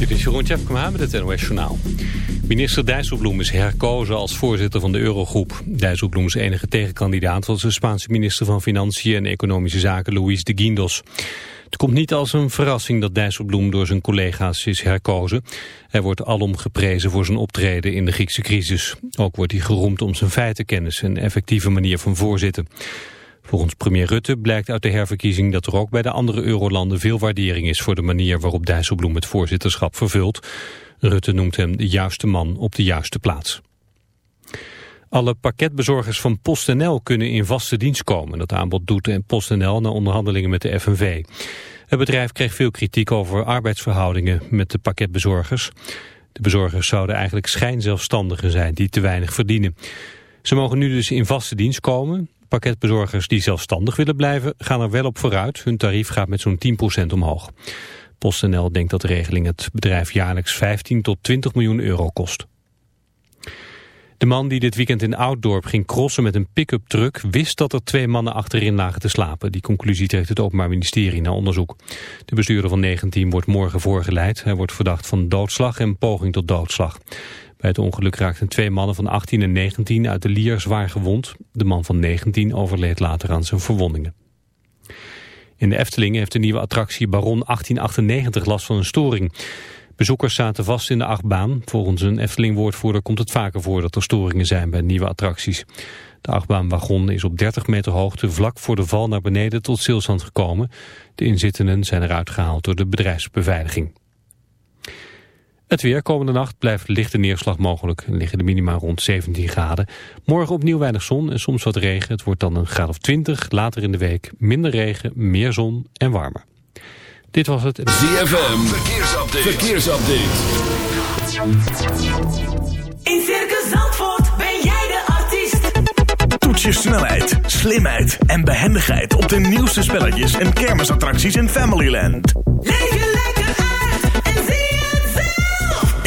Dit is Jeroen Tjepkema met het NOS Journaal. Minister Dijsselbloem is herkozen als voorzitter van de Eurogroep. Dijsselbloems enige tegenkandidaat was de Spaanse minister van Financiën en Economische Zaken Luis de Guindos. Het komt niet als een verrassing dat Dijsselbloem door zijn collega's is herkozen. Hij wordt alom geprezen voor zijn optreden in de Griekse crisis. Ook wordt hij geroemd om zijn feitenkennis en effectieve manier van voorzitten. Volgens premier Rutte blijkt uit de herverkiezing dat er ook bij de andere eurolanden veel waardering is voor de manier waarop Dijsselbloem het voorzitterschap vervult. Rutte noemt hem de juiste man op de juiste plaats. Alle pakketbezorgers van PostNL kunnen in vaste dienst komen. Dat aanbod doet PostNL na onderhandelingen met de FNV. Het bedrijf kreeg veel kritiek over arbeidsverhoudingen met de pakketbezorgers. De bezorgers zouden eigenlijk schijnzelfstandigen zijn die te weinig verdienen. Ze mogen nu dus in vaste dienst komen. Pakketbezorgers die zelfstandig willen blijven gaan er wel op vooruit. Hun tarief gaat met zo'n 10% omhoog. PostNL denkt dat de regeling het bedrijf jaarlijks 15 tot 20 miljoen euro kost. De man die dit weekend in Ouddorp ging crossen met een pick-up truck... wist dat er twee mannen achterin lagen te slapen. Die conclusie trekt het Openbaar Ministerie na onderzoek. De bestuurder van 19 wordt morgen voorgeleid. Hij wordt verdacht van doodslag en poging tot doodslag. Bij het ongeluk raakten twee mannen van 18 en 19 uit de Lier zwaar gewond. De man van 19 overleed later aan zijn verwondingen. In de Efteling heeft de nieuwe attractie Baron 1898 last van een storing. Bezoekers zaten vast in de achtbaan. Volgens een Efteling-woordvoerder komt het vaker voor dat er storingen zijn bij nieuwe attracties. De achtbaanwagon is op 30 meter hoogte vlak voor de val naar beneden tot stilstand gekomen. De inzittenden zijn eruit gehaald door de bedrijfsbeveiliging. Het weer komende nacht blijft lichte neerslag mogelijk. En liggen de minima rond 17 graden. Morgen opnieuw weinig zon en soms wat regen. Het wordt dan een graad of 20. Later in de week minder regen, meer zon en warmer. Dit was het. ZFM, verkeersupdate. verkeersupdate. In Circus Zandvoort ben jij de artiest. Toets je snelheid, slimheid en behendigheid op de nieuwste spelletjes en kermisattracties in Familyland. Leef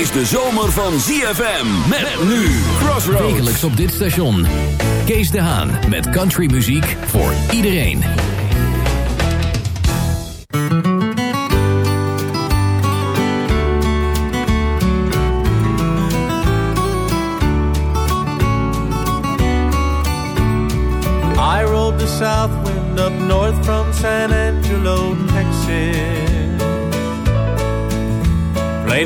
Is de zomer van ZFM. Met nu Crossroads. Wekelijks op dit station. Kees de Haan met countrymuziek voor iedereen.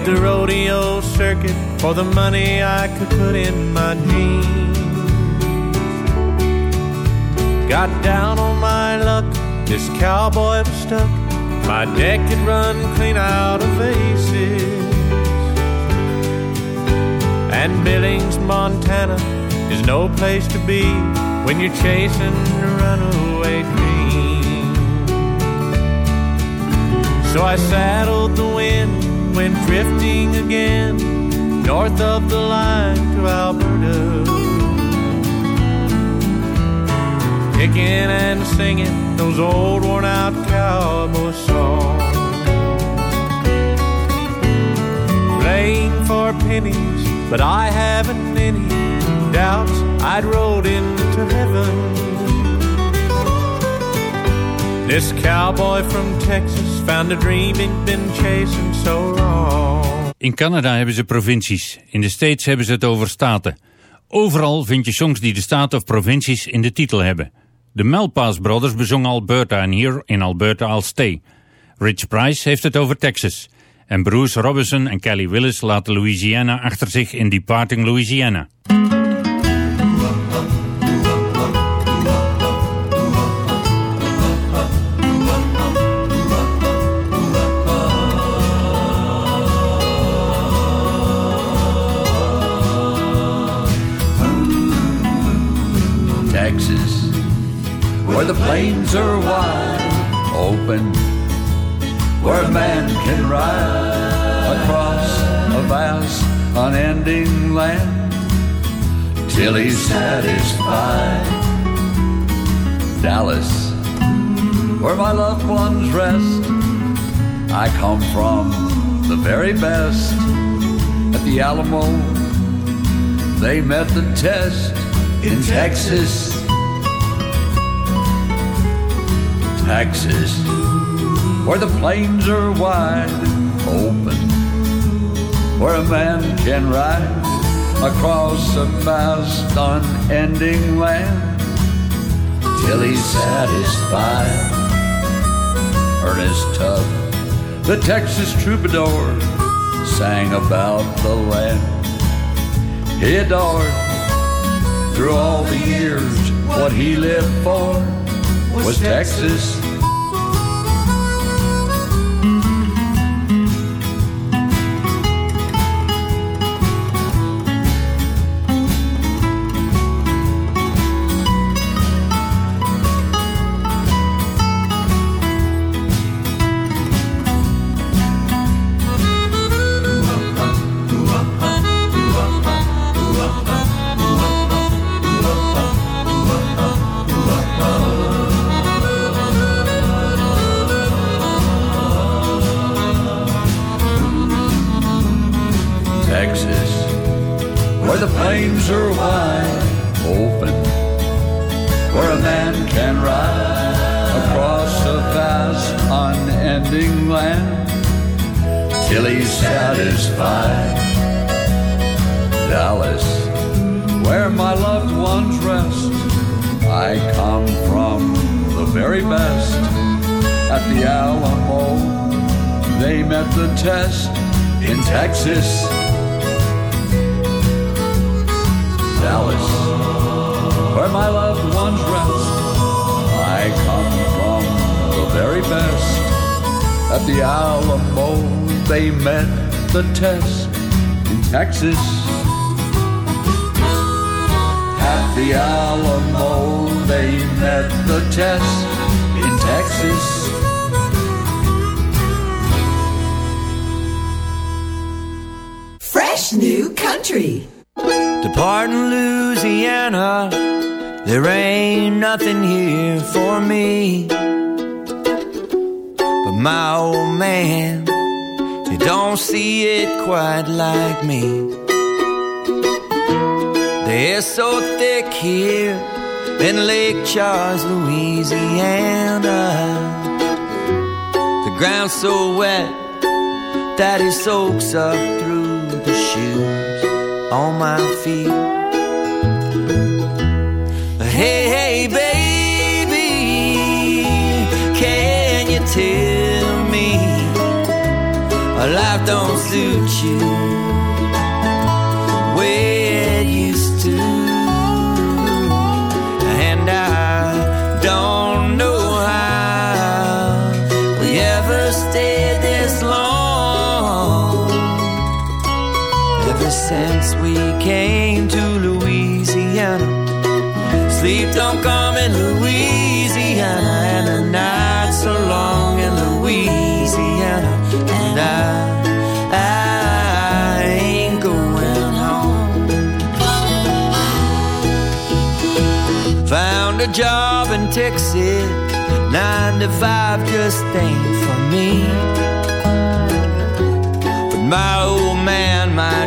The rodeo circuit for the money I could put in my jeans. Got down on my luck, this cowboy was stuck. My deck had run clean out of aces. And Billings, Montana is no place to be when you're chasing a runaway dream. So I saddled the wind, went drifting again, north of the line to Alberta. Kicking and singing those old worn out cowboy songs. Playing for pennies, but I haven't any doubts I'd rode into heaven. This cowboy from Texas found a dream he'd been chasing In Canada hebben ze provincies. In de States hebben ze het over staten. Overal vind je songs die de staten of provincies in de titel hebben. De Melpass Brothers bezongen Alberta en hier in Alberta I'll Stay. Rich Price heeft het over Texas. En Bruce Robinson en Kelly Willis laten Louisiana achter zich in Departing Louisiana. Where the plains are wide open, where a man can ride across a vast, unending land till he's satisfied. Dallas, where my loved ones rest, I come from the very best at the Alamo. They met the test in Texas. Texas, where the plains are wide open, where a man can ride across a vast, unending land till he's satisfied. Ernest Tubb, the Texas troubadour, sang about the land he adored through all the years. What he lived for was Texas. Texas, where the plains are wide open, where a man can ride across a vast, unending land till he's satisfied. Dallas, where my loved ones rest, I come from the very best at the Alamo. They met the test in Texas. Dallas, where my loved ones rest. I come from the very best. At the Alamo, they met the test in Texas. At the Alamo, they met the test in Texas. Fresh new country. Departing Louisiana, there ain't nothing here for me. But my old man, he don't see it quite like me. The air's so thick here in Lake Charles, Louisiana. The ground's so wet that it soaks up through the shoes on my feet. Hey, hey, baby, can you tell me a life don't suit you since we came to Louisiana, sleep don't come in Louisiana, and the nights so long in Louisiana, and I, I ain't going home. Found a job in Texas, nine to five just ain't for me. But my old man might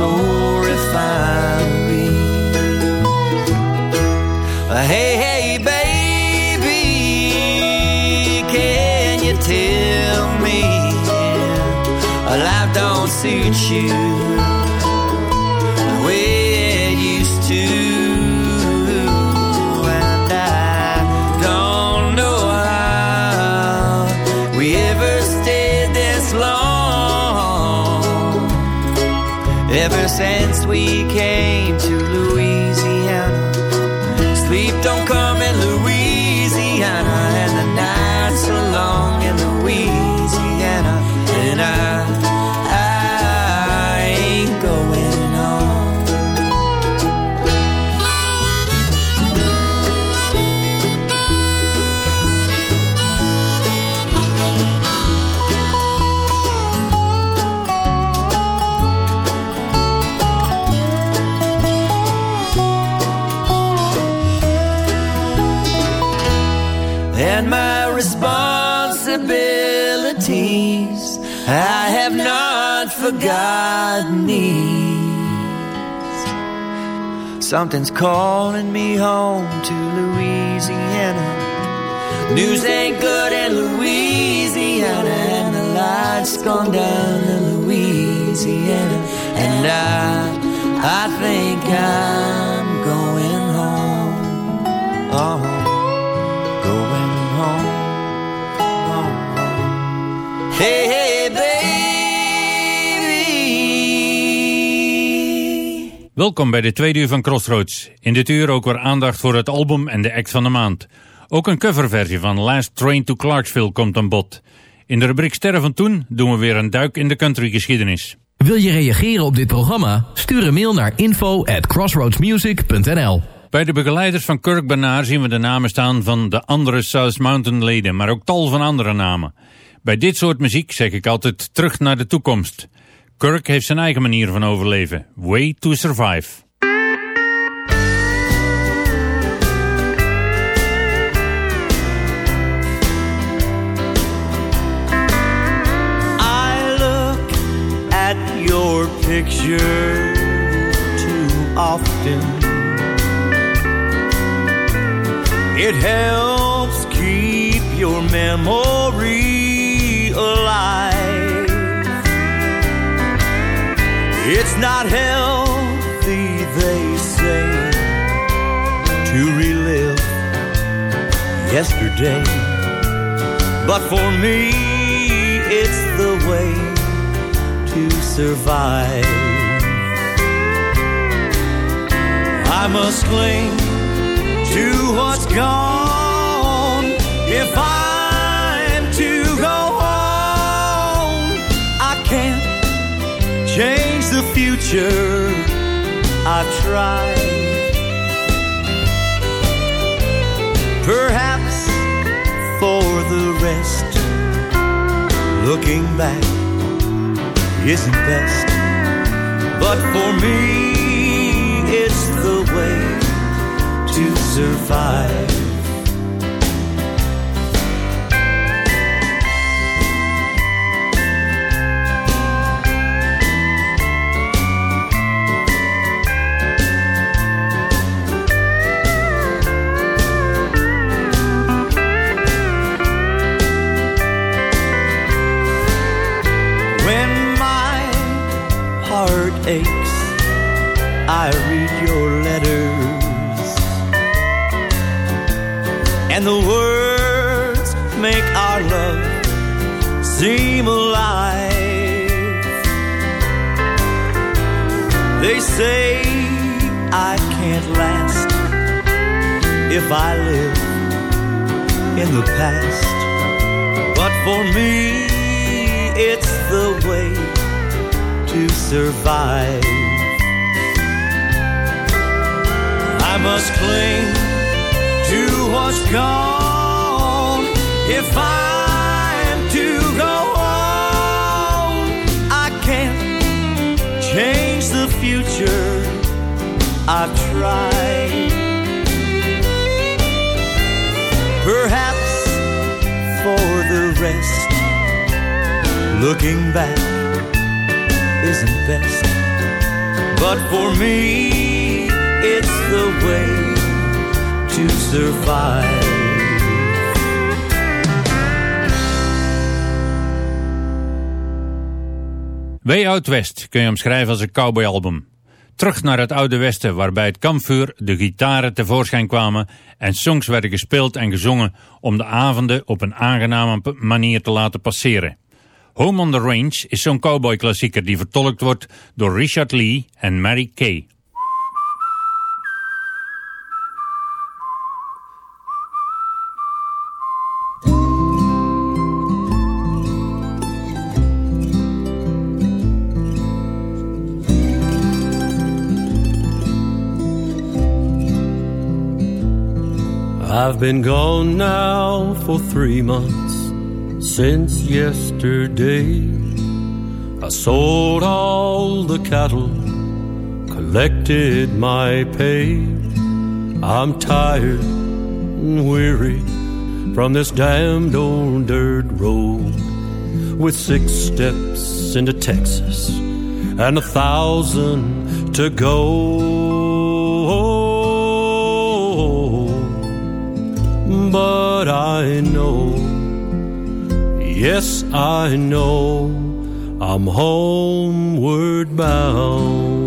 old refineries. Uh, Hey, hey, baby, can you tell me life don't suit you we came I have not forgotten these. Something's calling me home to Louisiana. News ain't good in Louisiana, and the lights gone down in Louisiana, and I, I think I'm going home. Oh going home. home, home. Hey, hey, Welkom bij de tweede uur van Crossroads. In dit uur ook weer aandacht voor het album en de act van de maand. Ook een coverversie van Last Train to Clarksville komt aan bod. In de rubriek Sterren van Toen doen we weer een duik in de countrygeschiedenis. Wil je reageren op dit programma? Stuur een mail naar info at crossroadsmusic.nl Bij de begeleiders van Kirk Bernard zien we de namen staan van de andere South Mountain leden, maar ook tal van andere namen. Bij dit soort muziek zeg ik altijd terug naar de toekomst. Kirk heeft zijn eigen manier van overleven. Way to survive. I look at your picture too often. It helps keep your memory alive. It's not healthy, they say, to relive yesterday. But for me, it's the way to survive. I must cling to what's gone if I'm to go home. I can't the future. I've tried. Perhaps for the rest, looking back isn't best. But for me, it's the way to survive. Aches, I read your letters, and the words make our love seem alive. They say I can't last if I live in the past, but for me, it's the way survive. I must cling to what's gone if I am to go on. I can't change the future. I've tried. Perhaps for the rest, looking back isn't best. But for me, it's the way to survive. Way Out West kun je omschrijven als een cowboyalbum. Terug naar het oude westen waarbij het kampvuur, de gitaren tevoorschijn kwamen en songs werden gespeeld en gezongen om de avonden op een aangename manier te laten passeren. Home on the Range is zo'n cowboyklassieker die vertolkt wordt door Richard Lee en Mary Kay. I've been gone now for three months since yesterday. I sold all the cattle, collected my pay. I'm tired and weary from this damned old dirt road with six steps into Texas and a thousand to go. But I know, yes, I know, I'm homeward bound.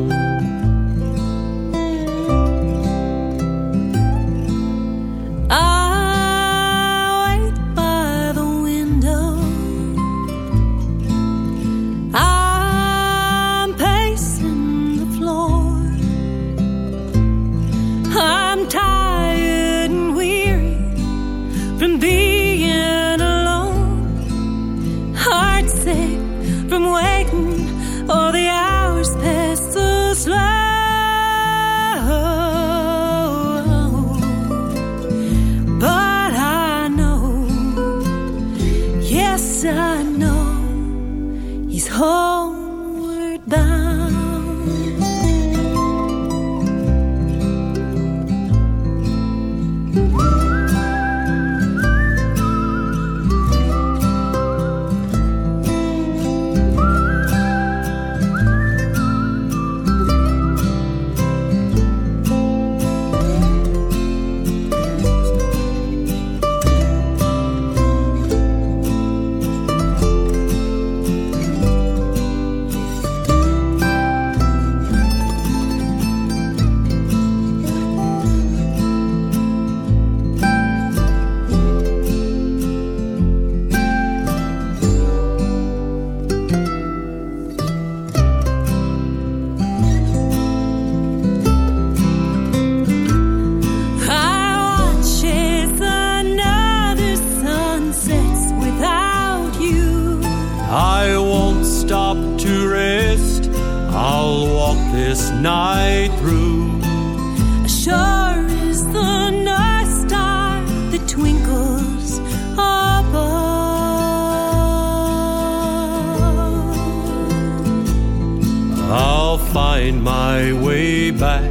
Find my way back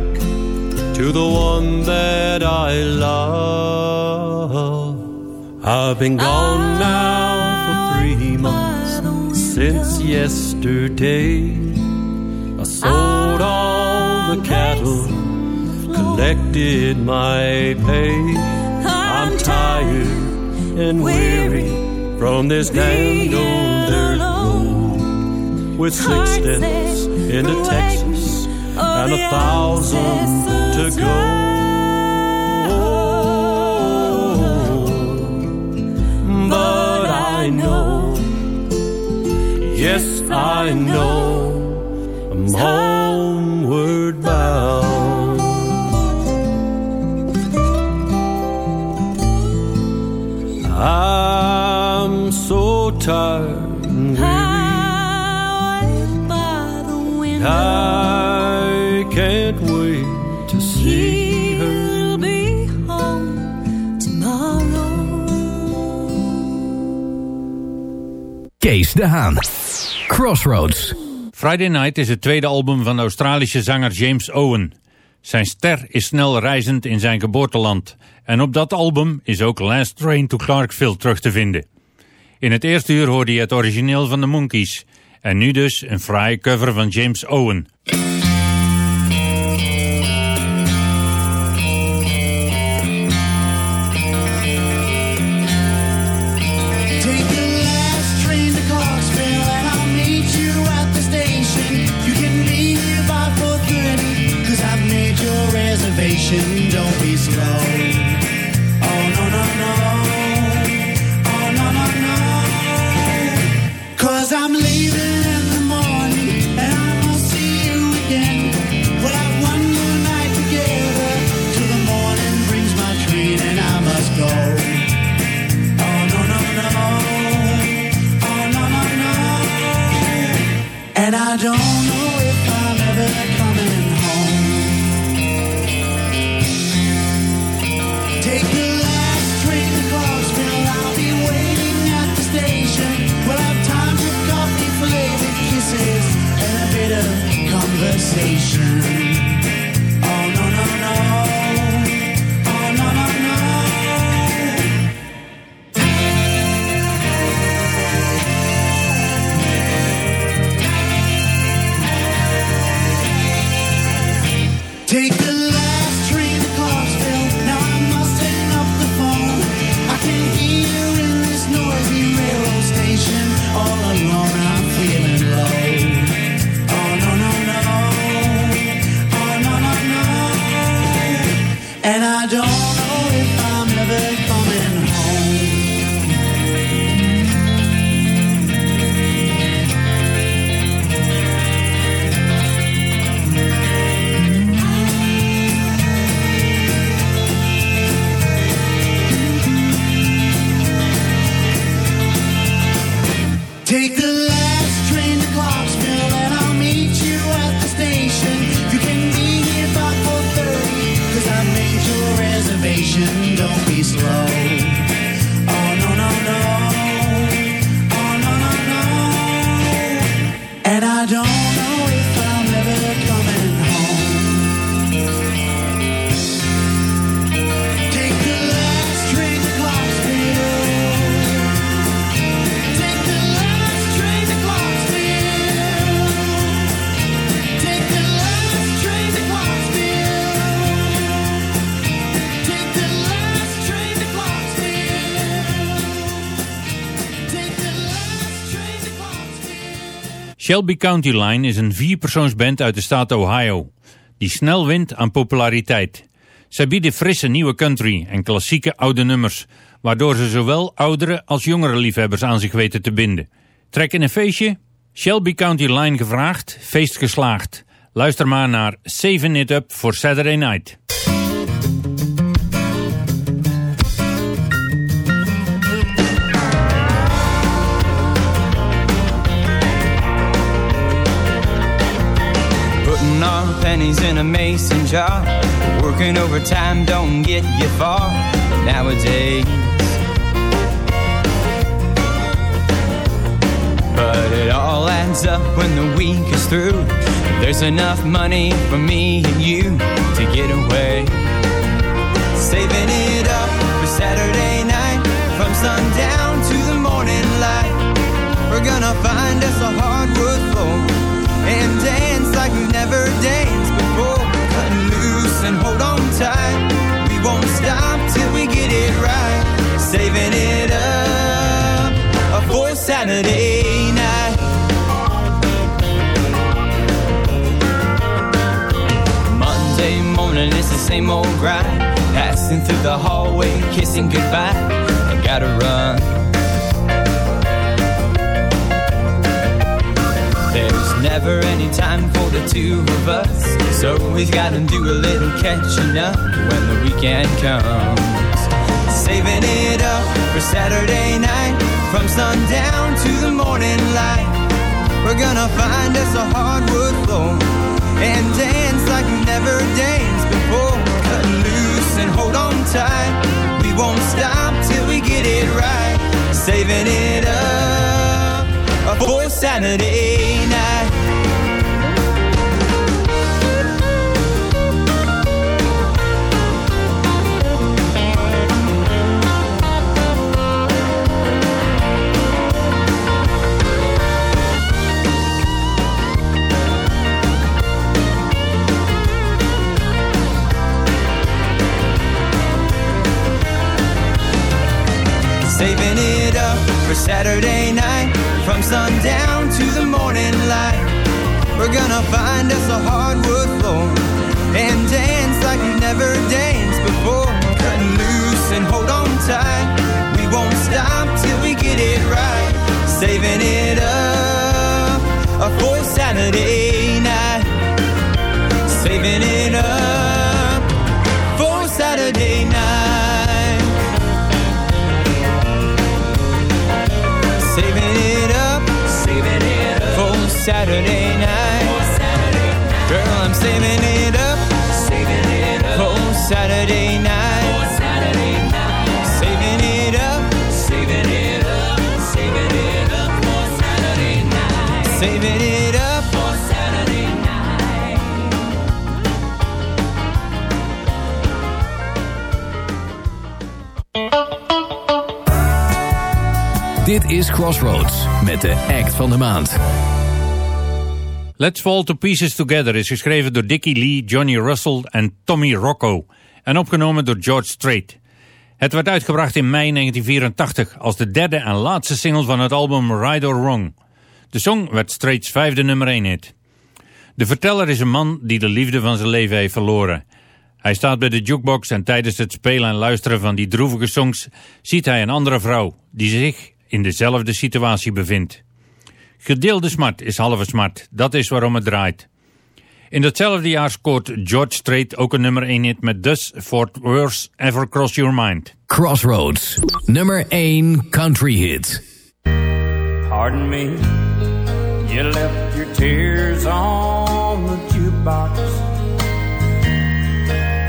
to the one that I love. I've been gone now for three months since yesterday. I sold all the cattle, collected my pay. I'm tired and weary from this damned old dirt road with six steps into Texas and a thousand to go. But I know, yes, I know, I'm homeward bound. I'm so tired I can't wait to see her. He'll be home tomorrow. Kees de Haan. Crossroads. Friday Night is het tweede album van de Australische zanger James Owen. Zijn ster is snel reizend in zijn geboorteland. En op dat album is ook Last Train to Clarkville terug te vinden. In het eerste uur hoorde je het origineel van de Monkees. En nu dus een fraaie cover van James Owen. Don't Shelby County Line is een vierpersoonsband uit de staat Ohio, die snel wint aan populariteit. Zij bieden frisse nieuwe country en klassieke oude nummers, waardoor ze zowel oudere als jongere liefhebbers aan zich weten te binden. Trek in een feestje? Shelby County Line gevraagd, feest geslaagd. Luister maar naar Saving It Up for Saturday Night. Pennies in a mason jar. Working overtime don't get you far nowadays. But it all adds up when the week is through. There's enough money for me and you to get away. Saving it up for Saturday night from sundown to the morning light. We're gonna find us a hardwood Saturday night. Monday morning, it's the same old grind. Passing through the hallway, kissing goodbye. I gotta run. There's never any time for the two of us. So we've got to do a little catching up when the weekend comes. Saving it up for Saturday night. From sundown to the morning light. We're gonna find us a hardwood floor and dance like we never danced before. Cut loose and hold on tight. We won't stop till we get it right. Saving it up for Saturday night. Saving it up for Saturday night. From sundown to the morning light, we're gonna find us a hardwood floor and dance like we've never danced before. Cutting loose and hold on tight. We won't stop till we get it right. Saving it up for Saturday night. Saving it up for Saturday Saturday night. I'm saving it up, night. For Saturday night. Dit is Crossroads met de act van de maand. Let's Fall to Pieces Together is geschreven door Dickie Lee, Johnny Russell en Tommy Rocco en opgenomen door George Strait. Het werd uitgebracht in mei 1984 als de derde en laatste single van het album Right or Wrong. De song werd Strait's vijfde nummer 1 hit. De verteller is een man die de liefde van zijn leven heeft verloren. Hij staat bij de jukebox en tijdens het spelen en luisteren van die droevige songs ziet hij een andere vrouw die zich in dezelfde situatie bevindt. Gedeelde smart is halve smart, dat is waarom het draait. In datzelfde jaar scoort George Strait ook een nummer 1 hit met Does Fort Worth Ever Cross Your Mind. Crossroads, nummer 1 country hit. Pardon me, you left your tears on the jukebox.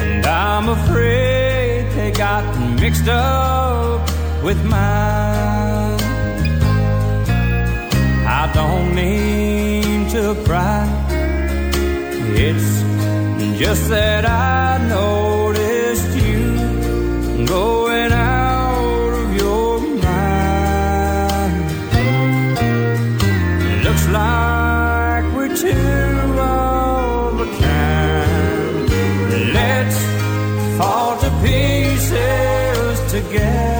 And I'm afraid they got mixed up with mine. I don't mean to pry. It's just that I noticed you going out of your mind. Looks like we're two of a kind. Let's fall to pieces together.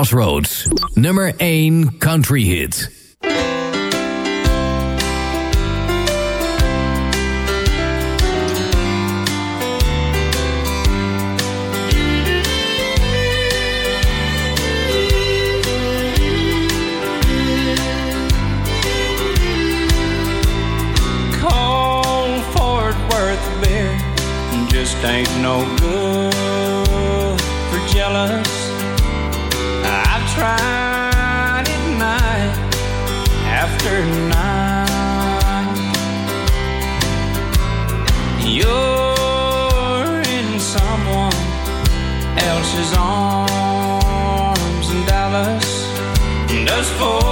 Crossroads, nummer 1 country hit. Ain't no good for jealous. Does Fort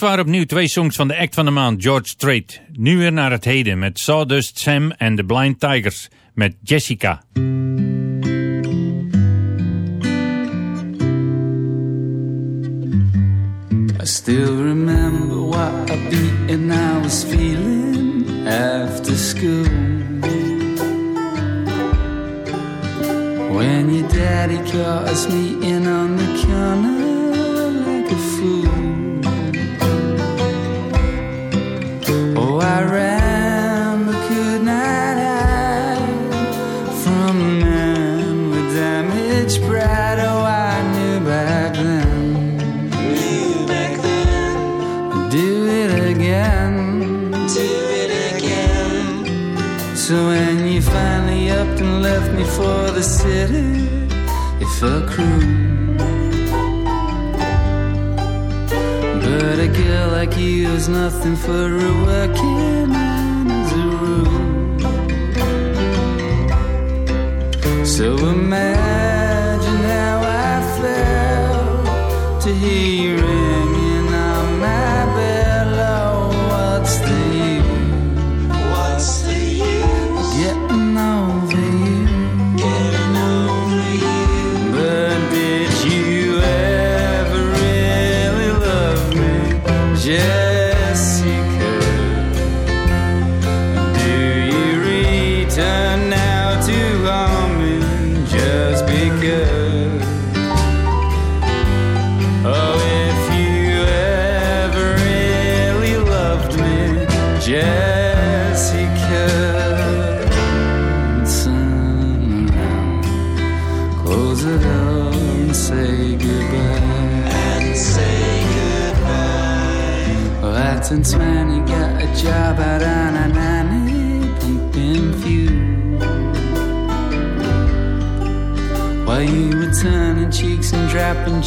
Dat waren opnieuw twee songs van de act van de maand, George Strait. Nu weer naar het heden met Sawdust Sam en The Blind Tigers met Jessica. I still remember what a beating I was feeling after school. When your daddy caught us meeting on the corner I ran but could not hide from a man with damaged pride. Oh, I knew back then. Knew back then. Do it again. Do it again. So when you finally upped and left me for the city, it felt cruel. Like you is nothing for a working man as a rule. So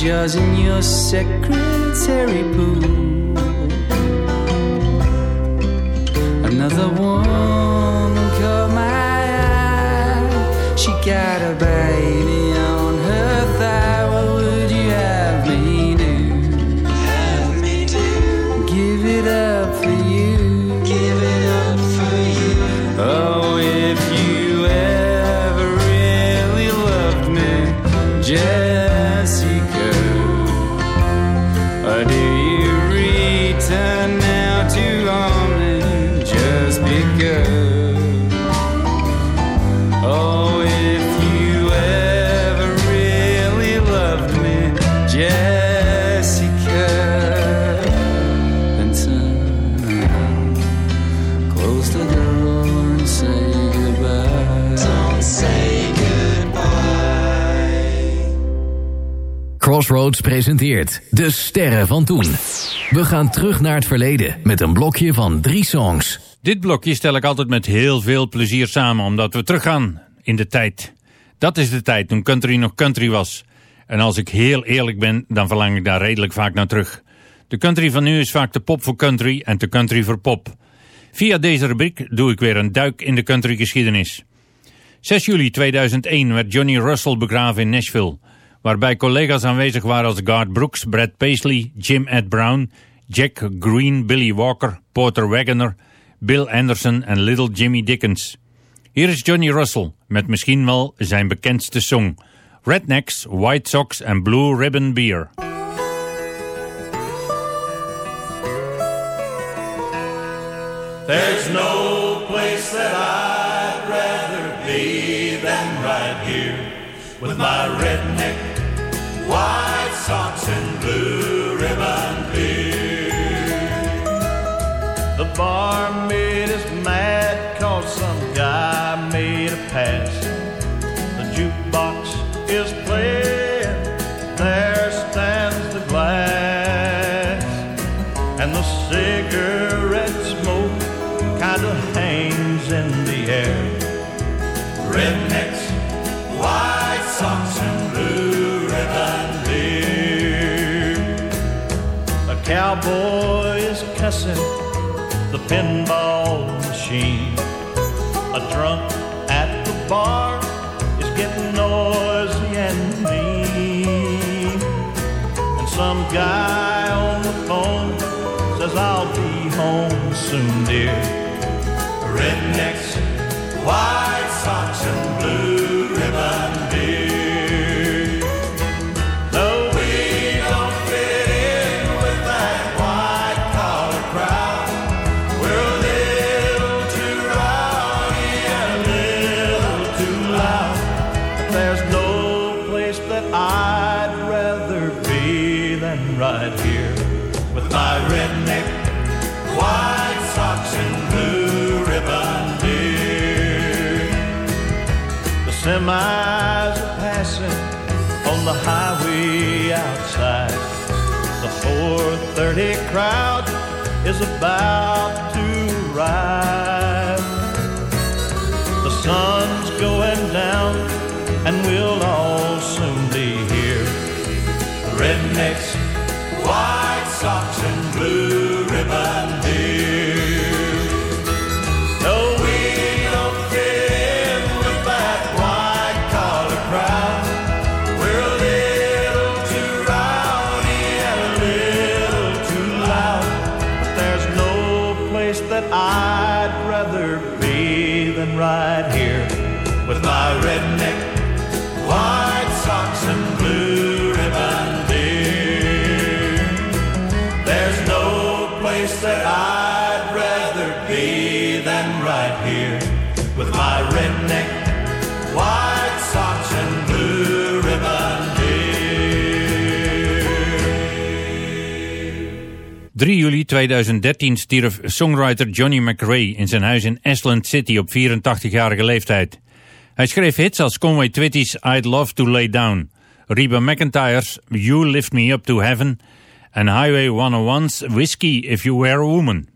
jaws in your secretary pool. Presenteert De Sterren van Toen. We gaan terug naar het verleden met een blokje van drie songs. Dit blokje stel ik altijd met heel veel plezier samen, omdat we teruggaan in de tijd. Dat is de tijd toen country nog country was. En als ik heel eerlijk ben, dan verlang ik daar redelijk vaak naar terug. De country van nu is vaak te pop voor country en te country voor pop. Via deze rubriek doe ik weer een duik in de countrygeschiedenis. 6 juli 2001 werd Johnny Russell begraven in Nashville, waarbij collega's aanwezig waren als Garth Brooks, Brad Paisley, Jim Ed Brown, Jack Green, Billy Walker, Porter Wagoner, Bill Anderson en Little Jimmy Dickens. Hier is Johnny Russell met misschien wel zijn bekendste song, Rednecks, White Sox en Blue Ribbon Beer. There's no cowboy is cussing the pinball machine. A drunk at the bar is getting noisy and mean. And some guy on the phone says, I'll be home soon, dear. Rednecks, white crowd is about to arrive. The sun's with my redneck, white socks, and blue ribbon beer. 3 juli 2013 stierf songwriter Johnny McRae in zijn huis in Ashland City op 84-jarige leeftijd. Hij schreef hits als Conway Twitty's I'd Love to Lay Down, Reba McIntyre's You Lift Me Up to Heaven en Highway 101's Whiskey If You Were a Woman.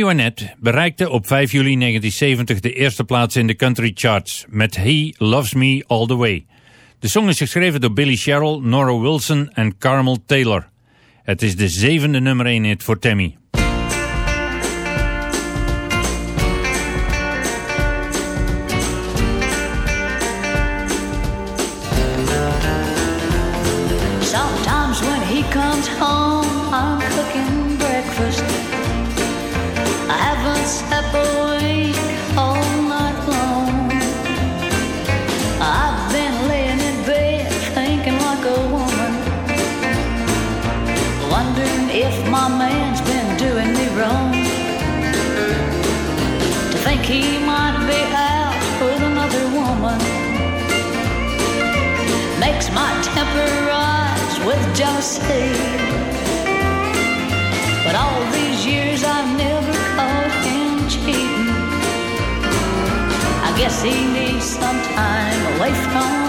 Tammy Wynette bereikte op 5 juli 1970 de eerste plaats in de country charts met He Loves Me All The Way. De song is geschreven door Billy Sherrill, Nora Wilson en Carmel Taylor. Het is de zevende nummer 1 hit voor Tammy. Sometimes when he comes home, I'm cooking breakfast. But all these years I've never caught him cheating. I guess he needs some time away from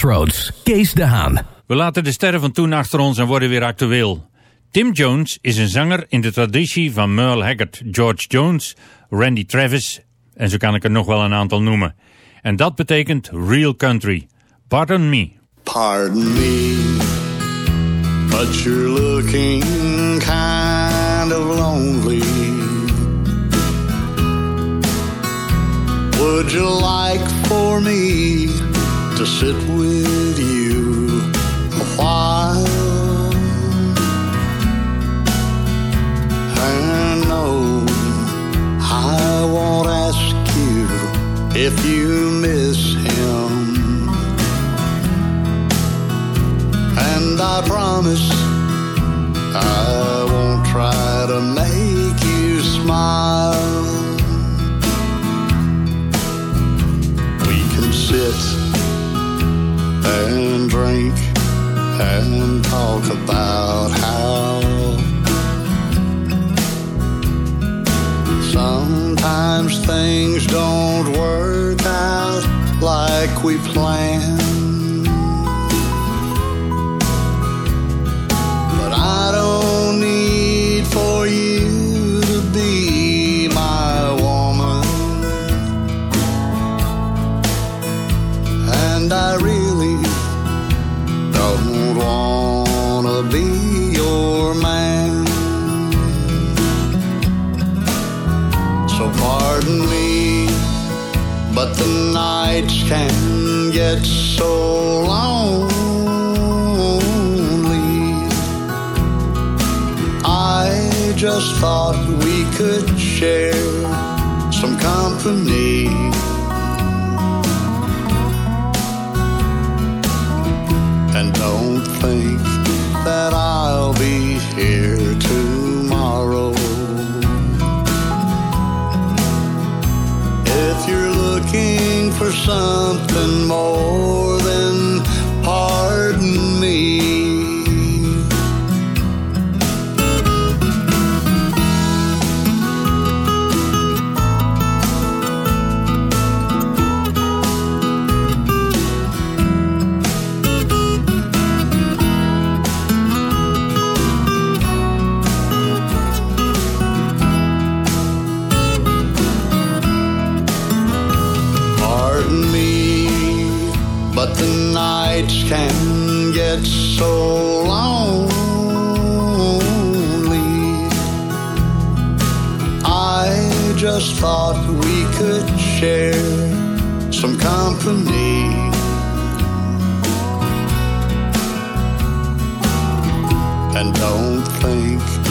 Crossroads, Kees de Haan. We laten de sterren van toen achter ons en worden weer actueel. Tim Jones is een zanger in de traditie van Merle Haggard, George Jones, Randy Travis en zo kan ik er nog wel een aantal noemen. En dat betekent real country. Pardon me. Pardon me, but you're looking kind of lonely. Would you like for me to sit with you a while? And no, I won't ask you if you miss him. And I promise I won't try to make you smile. And drink and talk about how sometimes things don't work out like we planned. just thought we could share some company. And don't think that I'll be here tomorrow. If you're looking for something so lonely. I just thought we could share some company. And don't think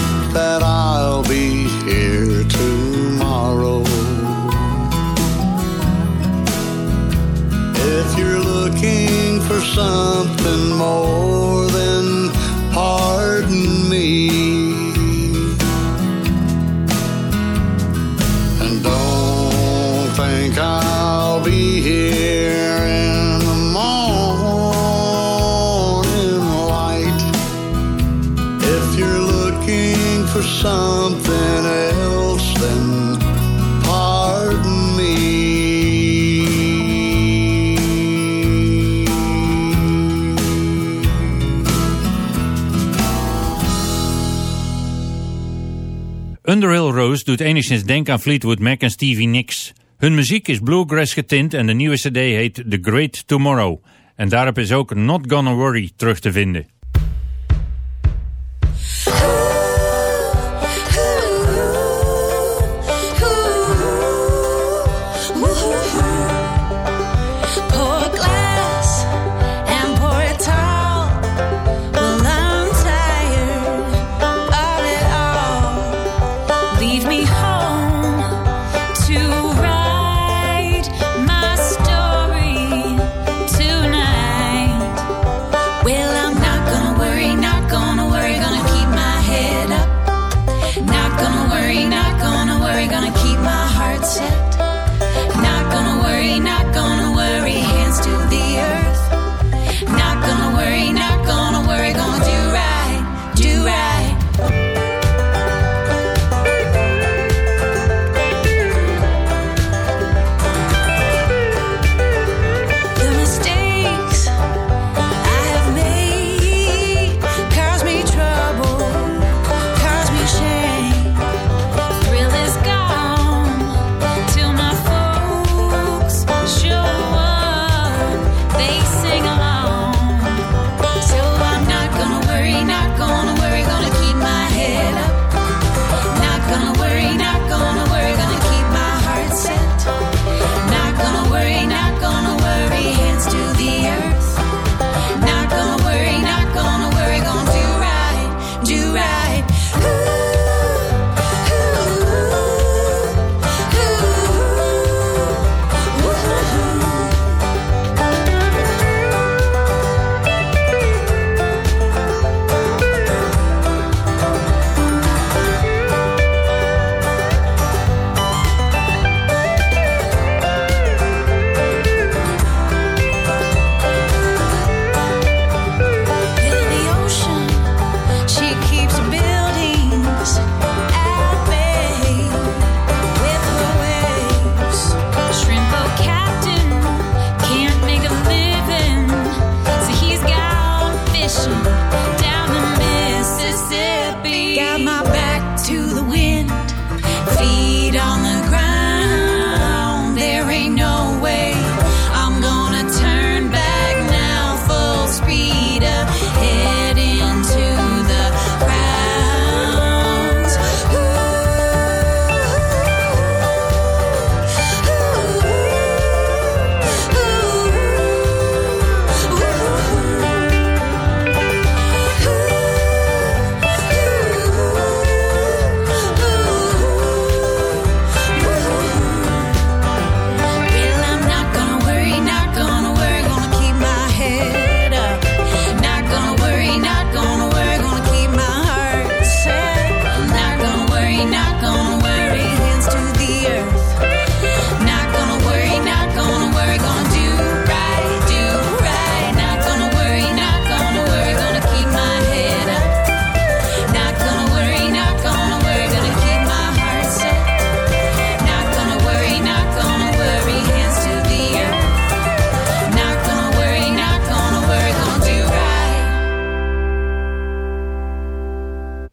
Underhill Rose doet enigszins denken aan Fleetwood Mac en Stevie Nicks. Hun muziek is bluegrass getint en de nieuwe cd heet The Great Tomorrow. En daarop is ook Not Gonna Worry terug te vinden.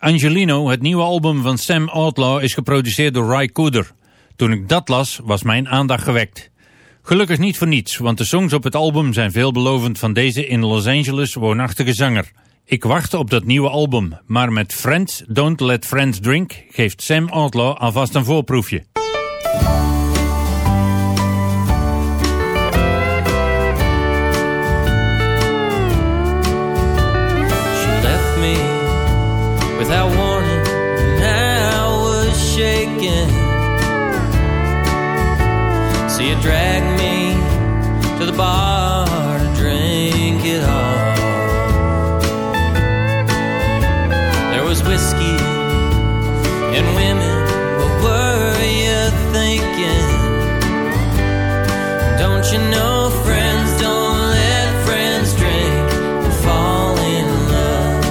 Angelino, het nieuwe album van Sam Outlaw, is geproduceerd door Ry Cooder. Toen ik dat las, was mijn aandacht gewekt. Gelukkig niet voor niets, want de songs op het album zijn veelbelovend van deze in Los Angeles woonachtige zanger. Ik wacht op dat nieuwe album, maar met Friends Don't Let Friends Drink geeft Sam Outlaw alvast een voorproefje. You dragged me to the bar to drink it all. There was whiskey and women. What were you thinking? Don't you know friends don't let friends drink and fall in love?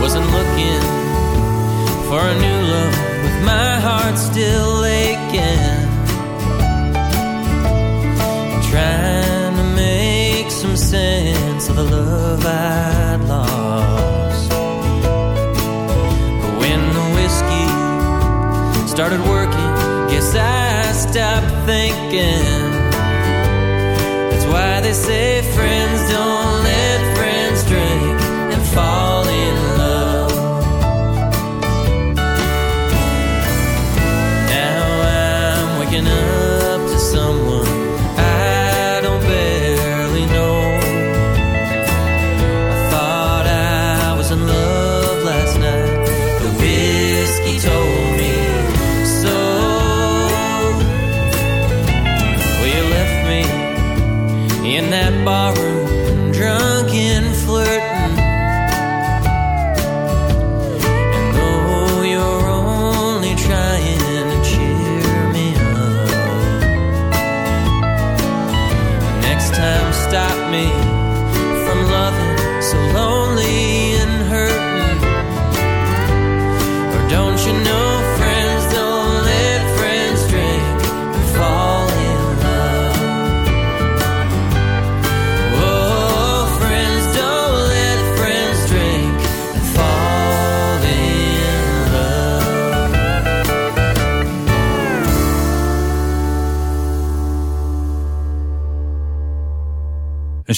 Wasn't looking for a new love with my heart still started working, guess I stopped thinking. That's why they say friends don't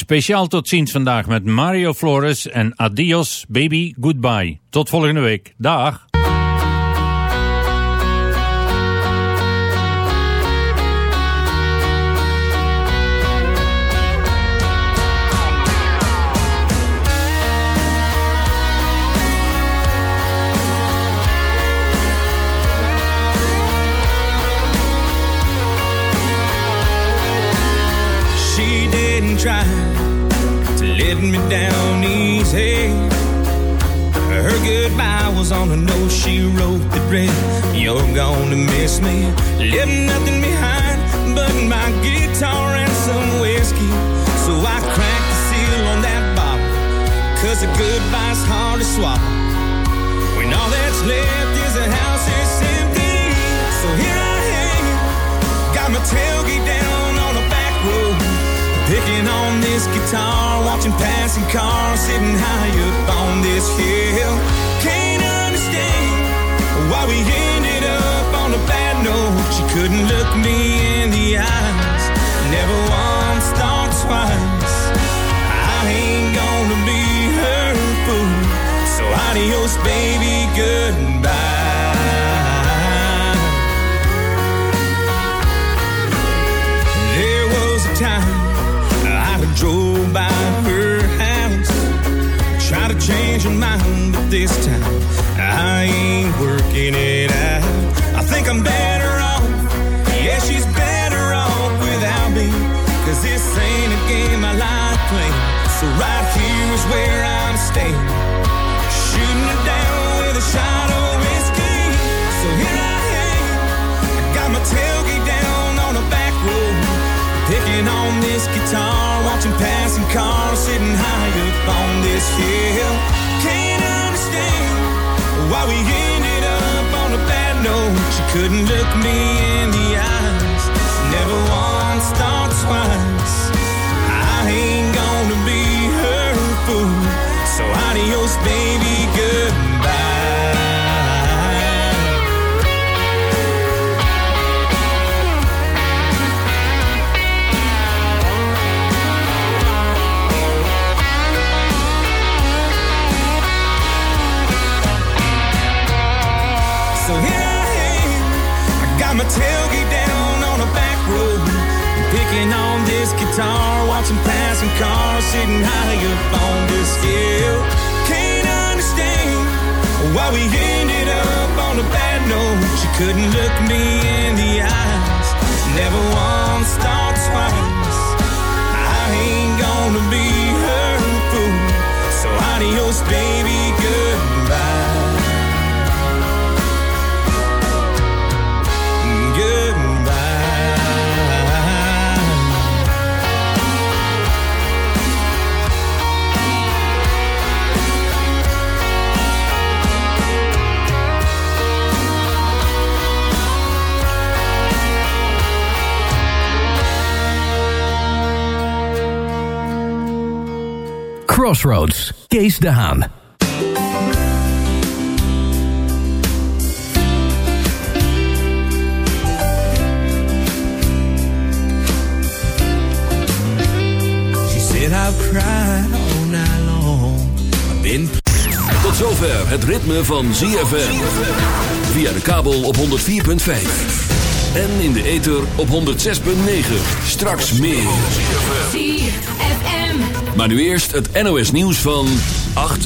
speciaal tot ziens vandaag met Mario Flores en Adios Baby Goodbye. Tot volgende week. Dag. Wrote that read, You're gonna miss me. Left nothing behind but my guitar and some whiskey. So I cracked the seal on that bottle, cause a goodbye's hard to swallow. When all that's left is a house that's empty. So here I am, got my tailgate down on a back road. Picking on this guitar, watching passing cars, sitting high up on this hill. Can't why we ended up on a bad note. She couldn't look me in the eyes, never once, thought twice. I ain't gonna be her fool, so adios, baby, goodbye. There was a time I drove by her house, tried to change her mind, but this time working it out. I think I'm better off, yeah, she's better off without me, cause this ain't a game I like playing. So right here is where I'm staying, shooting it down with a shot of whiskey. So here I am, I got my tailgate down on a back road. Picking on this guitar, watching passing cars, sitting high up on this hill. Can't understand why we ended up on a bad note. She couldn't look me in the eyes, Crossroads. Kees de Haan. Tot zover het ritme van ZFM. Via de kabel op 104.5. En in de ether op 106.9. Straks meer. Maar nu eerst het NOS nieuws van 8.